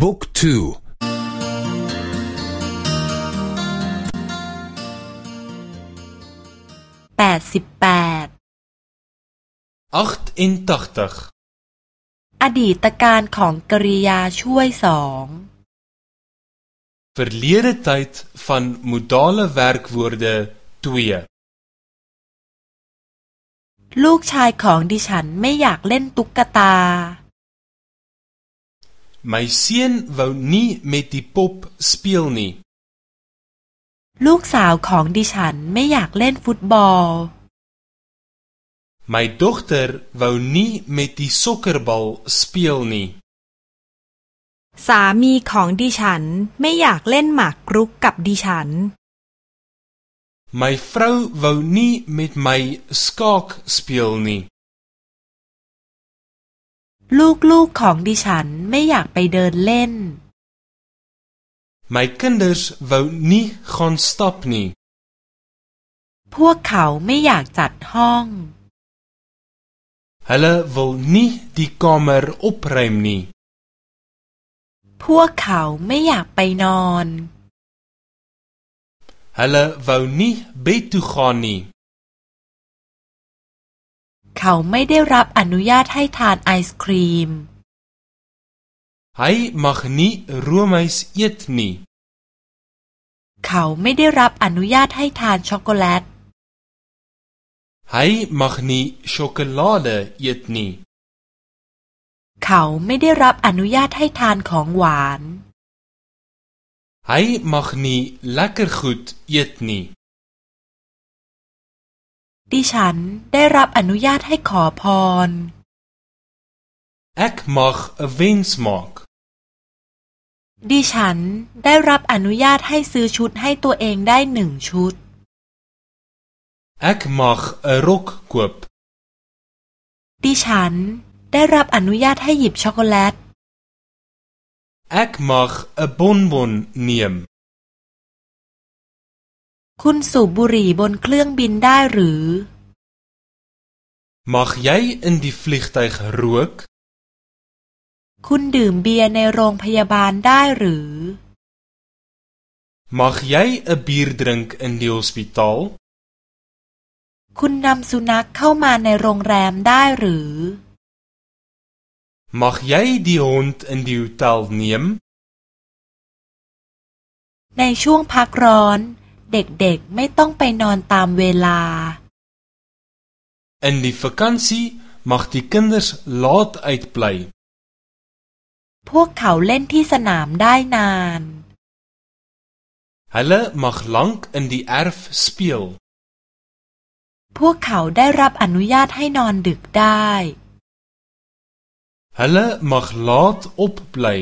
บุ๊กทูแปดสิบแปดอดีตการของกริยาช่วยสอง Verlede tyd van modale werkwoorde 2ลูกชายของดิฉันไม่อยากเล่นตุ๊กตา My seun wou nie met die pop speel nie ลูกสาวของดิฉันไม่อยากเล่นฟุตบอล My dogter wou nie met die sokkerbal speel nie สามีของดิฉันไม่อยากเล่นหมากรุกกับดิฉัน My vrou wou nie met my skaak speel nie ลูกๆของดิฉันไม่อยากไปเดินเล่น My kinders wou nie gaan stap nie พวกเขาไม่อยากจัดห้อง Hulle wil nie die kamer opruim nie พวกเขาไม่อยากไปนอน Hulle wou nie bed toe gaan nie เขาไม่ได้รับอนุญาตให้ทานไอศครีม Hy mag nie roomys eet nie เขาไม่ได้รับอนุญาตให้ทานช็อกโกแลต Hy mag nie sjokolade eet nie เขาไม่ได้รับอนุญาตให้ทานของหวาน Hy mag nie lekker goed eet nie ดิฉันได้รับอนุญาตให้ขอพร Ek mag 'n wens maak ดิฉันได้รับอนุญาตให้ซื้อชุดให้ตัวเองได้หนึ่งชุด Ek mag 'n rok koop ดิฉันได้รับอนุญาตให้หยิบช็อกโกแลต Ek mag 'n bonbon neem คุณสูบบุหรี่บนเครื่องบินได้หรือ Mag jy in die vliegtyg rook คุณดื่มเบียร์ในโรงพยาบาลได้หรือ Mag jy 'n bier drink in die hospitaal คุณนำสุนัขเข้ามาในโรงแรมได้หรือ Mag jy die hond in die hotel neem ในช่วงพักร้อน เด็กๆไม่ต้องไปนอนตามเวลา In die vakansie mag die kinders laat uitbly พวกเขาเล่นที่สนามได้นาน Hulle mag lank in die erf speel พวกเขาได้รับอนุญาตให้นอนดึกได้ Hulle mag laat opbly